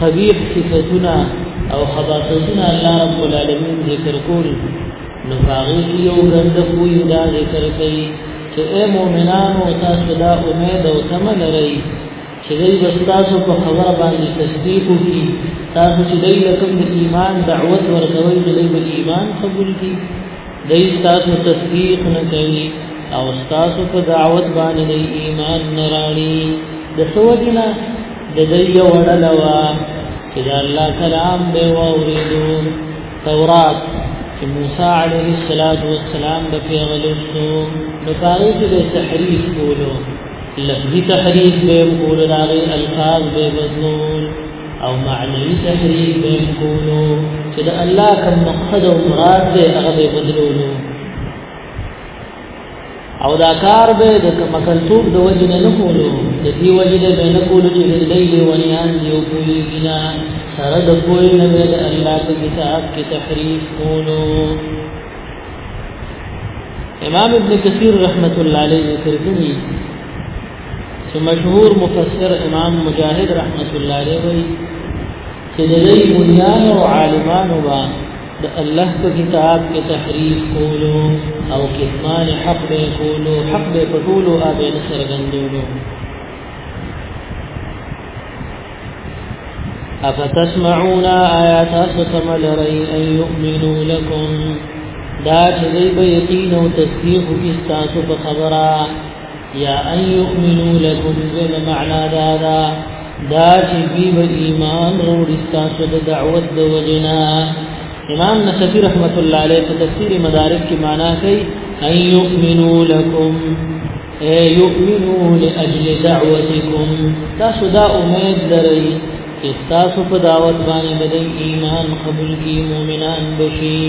قبیح صفتونه او خباثتونه الله رب العالمین ذکر کول نو هغه یو غند کوی دا ذکر کوي چې اے مؤمنانو تاسو دا امید او تمه لرئ چې دوی بس تاسو په خبره باندې تصدیق وکړي تاسو چې دوی لکم د ایمان دعوت ورکوي چې دوی به ایمان قبول کړي دوی تاسو تصدیق نه کوي او تاسو په دعوت باندې ایمان نه راړي د سوجنا د دې یو ډله وا چې د الله کلام به واورېدو تورات چې موسی عليه الصلاة والسلام به پیغلو شو نو پاره کې د تحریف کولو لفظي تحریف به کولو راغی الفاظ به بدلول او معنوي تحریف به کولو چې د الله کوم مقصد او مراد به هغه بدلولو او دا کار به د مکلتوب د وجه نه کولو د دې وجه د بین کولو چې د دې له ونیان یو کوي بنا سره د کوی نه د الله په کتاب کې تحریف کولو امام ابن کثیر رحمت الله علیه ذکر کوي چې مشهور مفسر امام مجاهد رحمت الله علیه وایي چې د دې ونیان او عالمانو باندې د الله په کتاب کې تحریف کولو او کتمان حق به کولو حق به پټولو او به سرګندولو افتسمعون آیات ستمل رئی ان یؤمنو لکم دا چې دوی به یقین او تصدیق وکړي تاسو په خبره یا ان یؤمنو لکم زد معنا دادا دا چې دوی به ایمان وروړي ستاسو د دعوت د وجنا امام نصفی رحمت الله علیه په تفسیر مدارک کې معنا کوي ان یؤمنو لکم ای یؤمنو لاجل دعوتکم تاسو دا امید لرئ چې تاسو په دعوت باندې د ایمان قبول کی مؤمنان بشي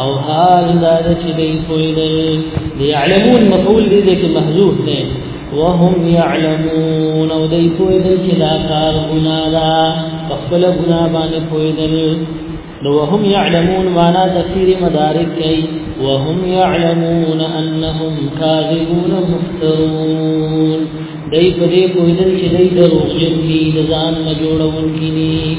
او حال دا چې دی پوی دی یعلمون مفعول دی چې محذوف دی وهم يعلمون او دی پوی دی چې دا کار ګنا ده خپل ګنا باندې پوی دی نو وهم يعلمون معنا تفسیر مدارک کوي وهم يعلمون انهم كاذبون مفترون دای په دې پوهیدل چې دای دروغجن دي د ځان نه جوړون کینی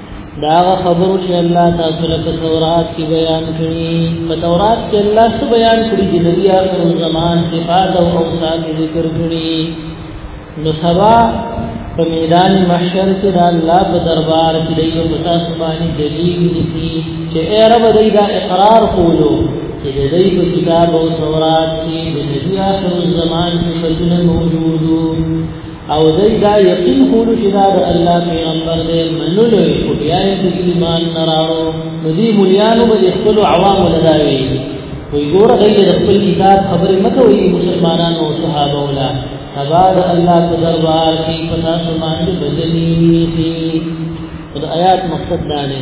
دا خبرو چې الله تاسو له تورات کې بیان کړي په تورات کې الله څه بیان کړي چې نبی آخر زمان صفات او اوصاف ذکر کړي نو سبا په میدان محشر کې دا الله په دربار کې دی او تاسو باندې دلیل نشي چې اے رب دې دا اقرار کولو چې دې په کتاب او تورات کې د نبی آخر زمان صفاتونه موجودو او دای دا یقین کولو چې دا د الله پیغمبر دی منلو یې خو بیا یې د ایمان نه راړو نو دې مليانو به خپل عوامو نه دا ویلي وی ګوره غیر د خپل کتاب خبرې مکه وی مسلمانانو او صحابه ولا سبا د الله په دربار کې پتا سو باندې بدلی شي خدای آیات مقصد دا نه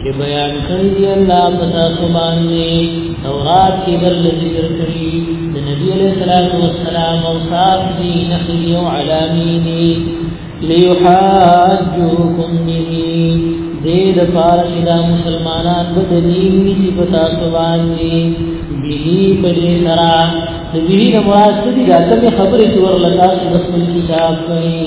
چې بیان کړی دی الله په تاسو باندې تورات کې بل ذکر کړی د نبی علیہ الصلوۃ والسلام او صاحب دی نخلی او علامینی لیحاجوکم به دې د پاره چې دا مسلمانان په دلیل نشي په تاسو باندې به په دې سره د دې مراد دې دا کومه خبره چې ورلته د خپل کتاب کوي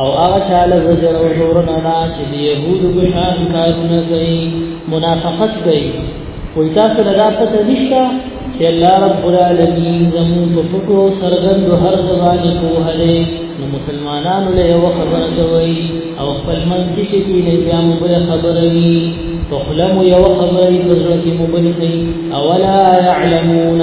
او هغه چاله زجر او زور نه نه چې د يهودو په شان کارونه کوي منافقت کوي وای تاسو له دا پته نشته چې الله رب العالمین زموږ په فکر او سرګند هر ځوان په هله نو مسلمانانو له یو خبره کوي او خپل منځ کې کې نه بیا مو بل خبره وي تخلم یو خبره په ځل کې مو بل کوي اولا يعلمون